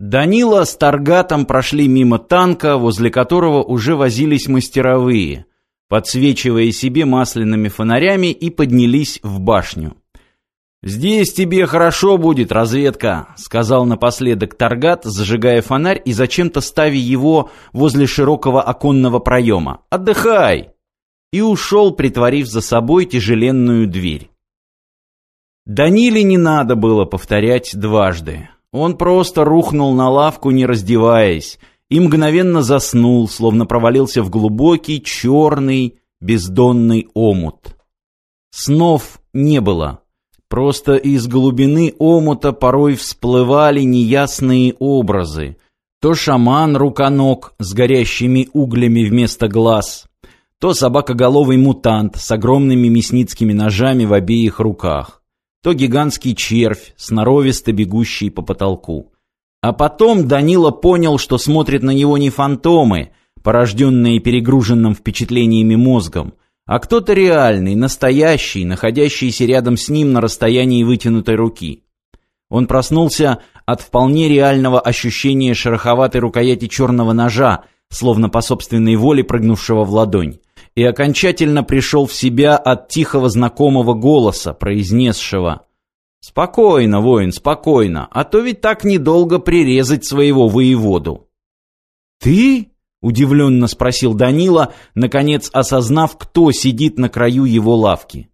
Данила с Таргатом прошли мимо танка, возле которого уже возились мастеровые, подсвечивая себе масляными фонарями и поднялись в башню. «Здесь тебе хорошо будет, разведка», — сказал напоследок Таргат, зажигая фонарь и зачем-то ставя его возле широкого оконного проема. «Отдыхай!» И ушел, притворив за собой тяжеленную дверь. Даниле не надо было повторять дважды. Он просто рухнул на лавку, не раздеваясь, и мгновенно заснул, словно провалился в глубокий, черный, бездонный омут. Снов не было. Просто из глубины омута порой всплывали неясные образы. То шаман-руконог с горящими углями вместо глаз, то собакоголовый мутант с огромными мясницкими ножами в обеих руках то гигантский червь, сноровисто бегущий по потолку. А потом Данила понял, что смотрят на него не фантомы, порожденные перегруженным впечатлениями мозгом, а кто-то реальный, настоящий, находящийся рядом с ним на расстоянии вытянутой руки. Он проснулся от вполне реального ощущения шероховатой рукояти черного ножа, словно по собственной воле прыгнувшего в ладонь и окончательно пришел в себя от тихого знакомого голоса, произнесшего «Спокойно, воин, спокойно, а то ведь так недолго прирезать своего воеводу». «Ты?» — удивленно спросил Данила, наконец осознав, кто сидит на краю его лавки.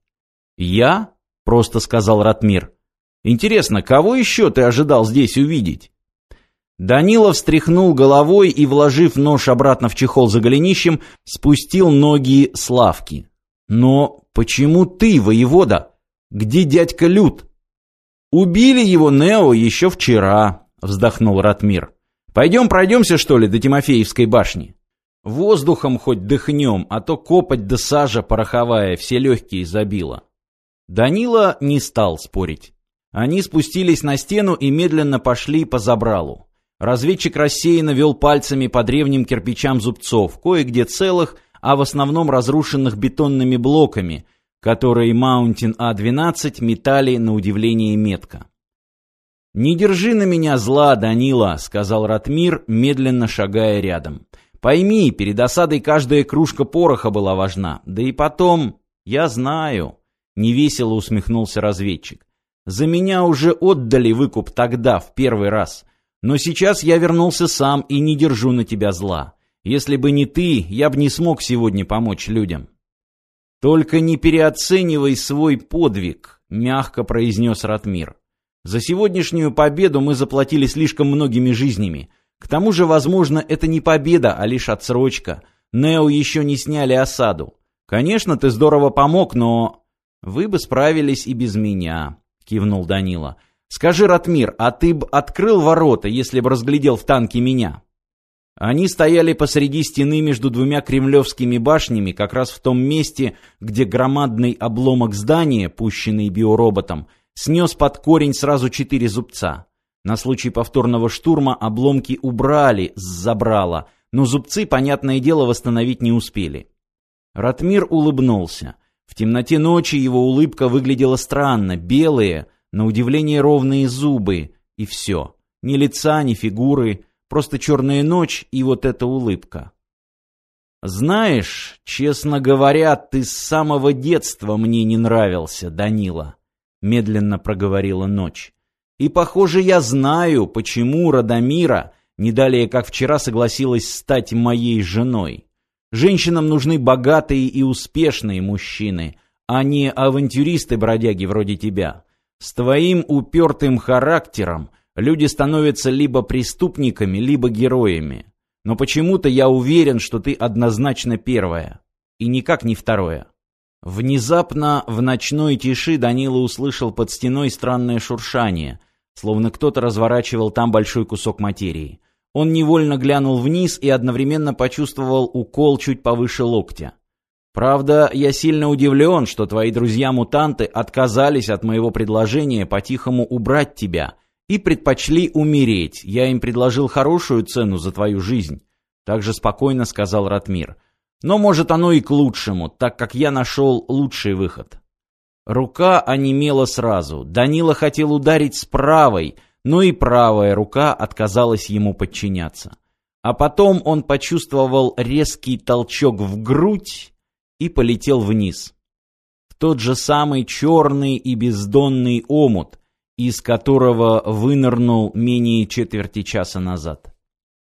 «Я?» — просто сказал Ратмир. «Интересно, кого еще ты ожидал здесь увидеть?» Данила встряхнул головой и, вложив нож обратно в чехол за голенищем, спустил ноги с лавки. «Но почему ты, воевода? Где дядька Люд?» «Убили его Нео еще вчера», — вздохнул Ратмир. «Пойдем пройдемся, что ли, до Тимофеевской башни? Воздухом хоть дыхнем, а то копоть да сажа пороховая все легкие забила». Данила не стал спорить. Они спустились на стену и медленно пошли по забралу. Разведчик рассеянно вел пальцами по древним кирпичам зубцов, кое-где целых, а в основном разрушенных бетонными блоками, которые Маунтин А-12 метали на удивление метко. «Не держи на меня зла, Данила», — сказал Ратмир, медленно шагая рядом. «Пойми, перед осадой каждая кружка пороха была важна. Да и потом, я знаю», — невесело усмехнулся разведчик. «За меня уже отдали выкуп тогда, в первый раз». Но сейчас я вернулся сам и не держу на тебя зла. Если бы не ты, я бы не смог сегодня помочь людям. Только не переоценивай свой подвиг, мягко произнес Ратмир. За сегодняшнюю победу мы заплатили слишком многими жизнями. К тому же, возможно, это не победа, а лишь отсрочка. Нео еще не сняли осаду. Конечно, ты здорово помог, но... Вы бы справились и без меня, кивнул Данила. Скажи, Ратмир, а ты б открыл ворота, если бы разглядел в танке меня? Они стояли посреди стены между двумя кремлевскими башнями, как раз в том месте, где громадный обломок здания, пущенный биороботом, снес под корень сразу четыре зубца. На случай повторного штурма обломки убрали с забрала, но зубцы, понятное дело, восстановить не успели. Ратмир улыбнулся. В темноте ночи его улыбка выглядела странно, белая, на удивление ровные зубы, и все. Ни лица, ни фигуры, просто черная ночь и вот эта улыбка. «Знаешь, честно говоря, ты с самого детства мне не нравился, Данила», — медленно проговорила ночь. «И, похоже, я знаю, почему Радомира не далее, как вчера, согласилась стать моей женой. Женщинам нужны богатые и успешные мужчины, а не авантюристы-бродяги вроде тебя. С твоим упертым характером люди становятся либо преступниками, либо героями. Но почему-то я уверен, что ты однозначно первая. И никак не второе. Внезапно в ночной тиши Данила услышал под стеной странное шуршание, словно кто-то разворачивал там большой кусок материи. Он невольно глянул вниз и одновременно почувствовал укол чуть повыше локтя. Правда, я сильно удивлен, что твои друзья-мутанты отказались от моего предложения по-тихому убрать тебя и предпочли умереть. Я им предложил хорошую цену за твою жизнь. Также спокойно сказал Ратмир. Но может оно и к лучшему, так как я нашел лучший выход. Рука онемела сразу. Данила хотел ударить с правой, но и правая рука отказалась ему подчиняться. А потом он почувствовал резкий толчок в грудь и полетел вниз. В тот же самый черный и бездонный омут, из которого вынырнул менее четверти часа назад.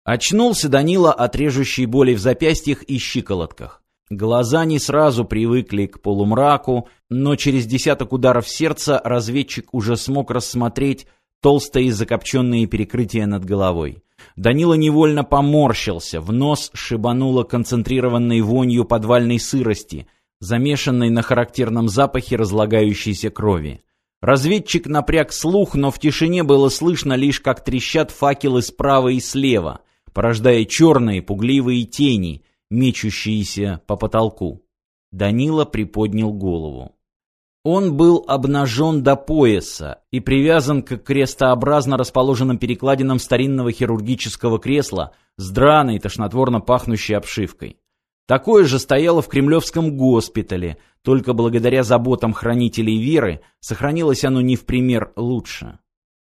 Очнулся Данила от режущей боли в запястьях и щиколотках. Глаза не сразу привыкли к полумраку, но через десяток ударов сердца разведчик уже смог рассмотреть толстые закопченные перекрытия над головой. Данила невольно поморщился, в нос шибануло концентрированной вонью подвальной сырости, замешанной на характерном запахе разлагающейся крови. Разведчик напряг слух, но в тишине было слышно лишь, как трещат факелы справа и слева, порождая черные пугливые тени — мечущиеся по потолку. Данила приподнял голову. Он был обнажен до пояса и привязан к крестообразно расположенным перекладинам старинного хирургического кресла с драной, тошнотворно пахнущей обшивкой. Такое же стояло в Кремлевском госпитале, только благодаря заботам хранителей веры сохранилось оно не в пример лучше.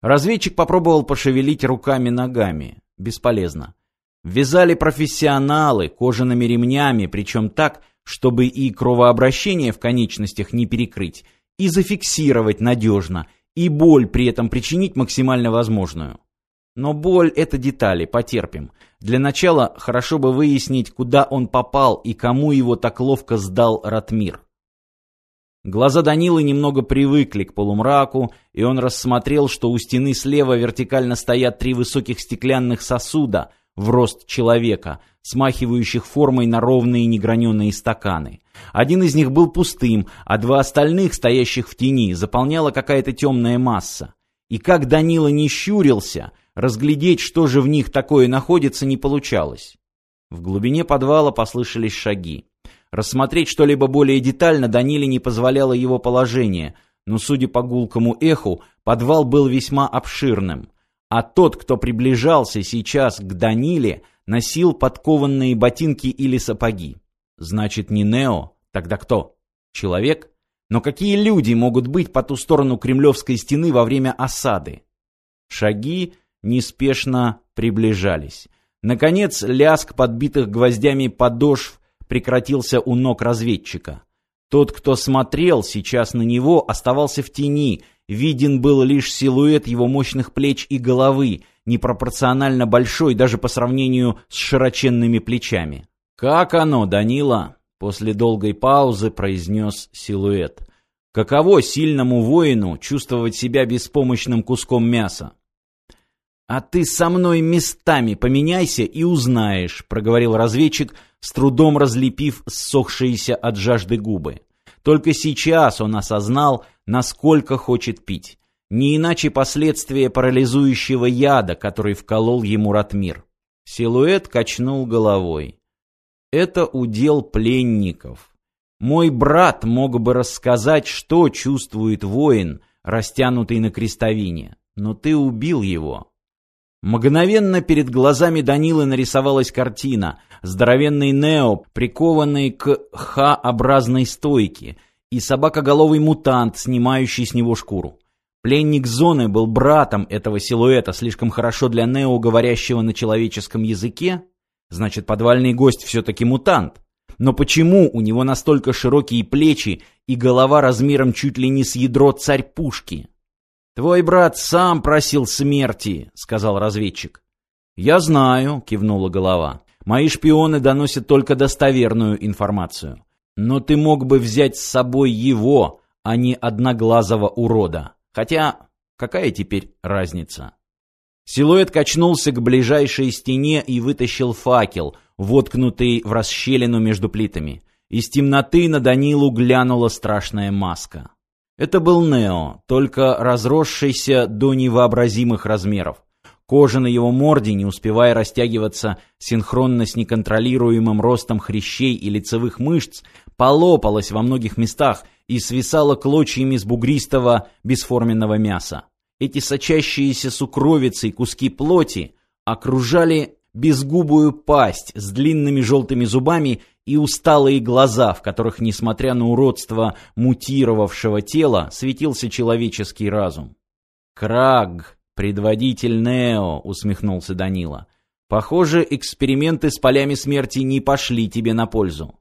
Разведчик попробовал пошевелить руками-ногами. Бесполезно. Вязали профессионалы кожаными ремнями, причем так, чтобы и кровообращение в конечностях не перекрыть, и зафиксировать надежно, и боль при этом причинить максимально возможную. Но боль — это детали, потерпим. Для начала хорошо бы выяснить, куда он попал и кому его так ловко сдал Ратмир. Глаза Данилы немного привыкли к полумраку, и он рассмотрел, что у стены слева вертикально стоят три высоких стеклянных сосуда — в рост человека, смахивающих формой на ровные неграненые стаканы. Один из них был пустым, а два остальных, стоящих в тени, заполняла какая-то темная масса. И как Данила не щурился, разглядеть, что же в них такое находится, не получалось. В глубине подвала послышались шаги. Рассмотреть что-либо более детально Даниле не позволяло его положение, но, судя по гулкому эху, подвал был весьма обширным. А тот, кто приближался сейчас к Даниле, носил подкованные ботинки или сапоги. Значит, не Нео, тогда кто? Человек? Но какие люди могут быть по ту сторону Кремлевской стены во время осады? Шаги неспешно приближались. Наконец, ляск подбитых гвоздями подошв прекратился у ног разведчика. Тот, кто смотрел сейчас на него, оставался в тени — Виден был лишь силуэт его мощных плеч и головы, непропорционально большой даже по сравнению с широченными плечами. «Как оно, Данила?» — после долгой паузы произнес силуэт. «Каково сильному воину чувствовать себя беспомощным куском мяса?» «А ты со мной местами поменяйся и узнаешь», — проговорил разведчик, с трудом разлепив ссохшиеся от жажды губы. Только сейчас он осознал, насколько хочет пить. Не иначе последствия парализующего яда, который вколол ему Ратмир. Силуэт качнул головой. Это удел пленников. Мой брат мог бы рассказать, что чувствует воин, растянутый на крестовине, но ты убил его. Мгновенно перед глазами Данилы нарисовалась картина. Здоровенный Нео, прикованный к Х-образной стойке, и собакоголовый мутант, снимающий с него шкуру. Пленник зоны был братом этого силуэта, слишком хорошо для Нео, говорящего на человеческом языке. Значит, подвальный гость все-таки мутант. Но почему у него настолько широкие плечи и голова размером чуть ли не с ядро царь-пушки? «Твой брат сам просил смерти», — сказал разведчик. «Я знаю», — кивнула голова. «Мои шпионы доносят только достоверную информацию. Но ты мог бы взять с собой его, а не одноглазого урода. Хотя, какая теперь разница?» Силуэт качнулся к ближайшей стене и вытащил факел, воткнутый в расщелину между плитами. Из темноты на Данилу глянула страшная маска. Это был Нео, только разросшийся до невообразимых размеров. Кожа на его морде, не успевая растягиваться синхронно с неконтролируемым ростом хрящей и лицевых мышц, полопалась во многих местах и свисала клочьями с бугристого бесформенного мяса. Эти сочащиеся сукровицей куски плоти окружали безгубую пасть с длинными желтыми зубами и усталые глаза, в которых, несмотря на уродство мутировавшего тела, светился человеческий разум. «Краг!» «Предводитель Нео», — усмехнулся Данила. «Похоже, эксперименты с полями смерти не пошли тебе на пользу».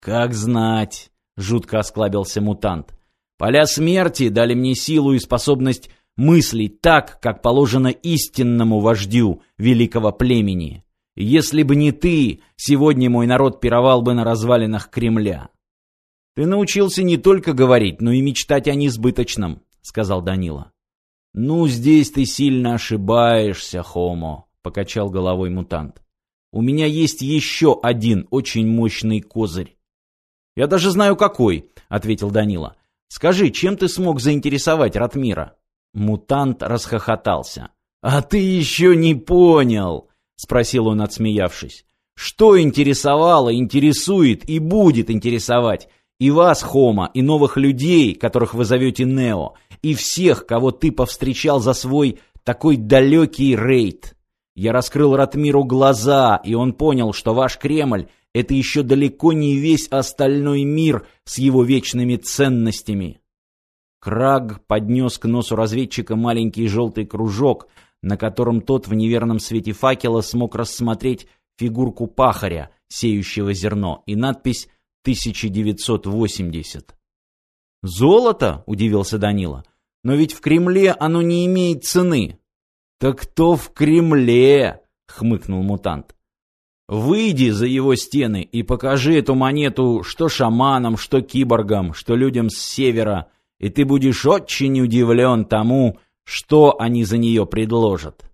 «Как знать», — жутко осклабился мутант. «Поля смерти дали мне силу и способность мыслить так, как положено истинному вождю великого племени. Если бы не ты, сегодня мой народ пировал бы на развалинах Кремля». «Ты научился не только говорить, но и мечтать о несбыточном», — сказал Данила. «Ну, здесь ты сильно ошибаешься, Хомо», — покачал головой мутант. «У меня есть еще один очень мощный козырь». «Я даже знаю, какой», — ответил Данила. «Скажи, чем ты смог заинтересовать Ратмира?» Мутант расхохотался. «А ты еще не понял», — спросил он, отсмеявшись. «Что интересовало, интересует и будет интересовать и вас, Хома, и новых людей, которых вы зовете Нео, и всех, кого ты повстречал за свой такой далекий рейд. Я раскрыл Ратмиру глаза, и он понял, что ваш Кремль — это еще далеко не весь остальной мир с его вечными ценностями. Краг поднес к носу разведчика маленький желтый кружок, на котором тот в неверном свете факела смог рассмотреть фигурку пахаря, сеющего зерно, и надпись 1980. «Золото?» — удивился Данила. «Но ведь в Кремле оно не имеет цены». «Так кто в Кремле?» — хмыкнул мутант. «Выйди за его стены и покажи эту монету что шаманам, что киборгам, что людям с севера, и ты будешь очень удивлен тому, что они за нее предложат».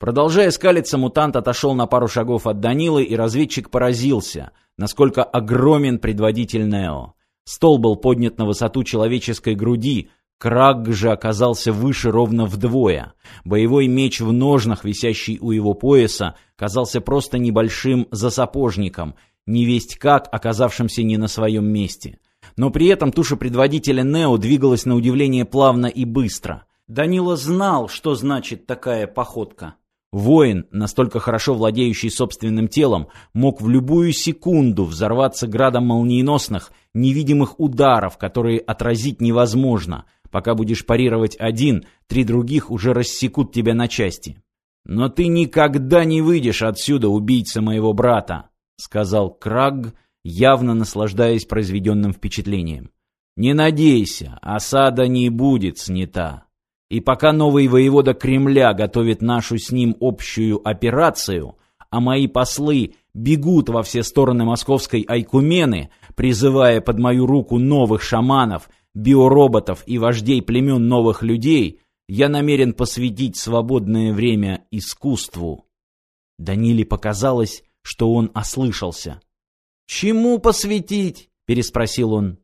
Продолжая скалиться, мутант отошел на пару шагов от Данилы, и разведчик поразился, насколько огромен предводитель Нео. Стол был поднят на высоту человеческой груди, Краг же оказался выше ровно вдвое. Боевой меч в ножнах, висящий у его пояса, казался просто небольшим засапожником, невесть как оказавшимся не на своем месте. Но при этом туша предводителя Нео двигалась на удивление плавно и быстро. Данила знал, что значит такая походка. Воин, настолько хорошо владеющий собственным телом, мог в любую секунду взорваться градом молниеносных, невидимых ударов, которые отразить невозможно. Пока будешь парировать один, три других уже рассекут тебя на части. «Но ты никогда не выйдешь отсюда, убийца моего брата», — сказал Краг, явно наслаждаясь произведенным впечатлением. «Не надейся, осада не будет снята». И пока новый воевода Кремля готовит нашу с ним общую операцию, а мои послы бегут во все стороны московской Айкумены, призывая под мою руку новых шаманов, биороботов и вождей племен новых людей, я намерен посвятить свободное время искусству. Даниле показалось, что он ослышался. «Чему посвятить?» — переспросил он.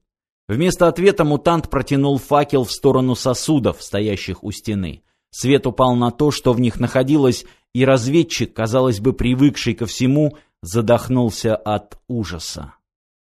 Вместо ответа мутант протянул факел в сторону сосудов, стоящих у стены. Свет упал на то, что в них находилось, и разведчик, казалось бы, привыкший ко всему, задохнулся от ужаса.